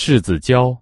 柿子椒。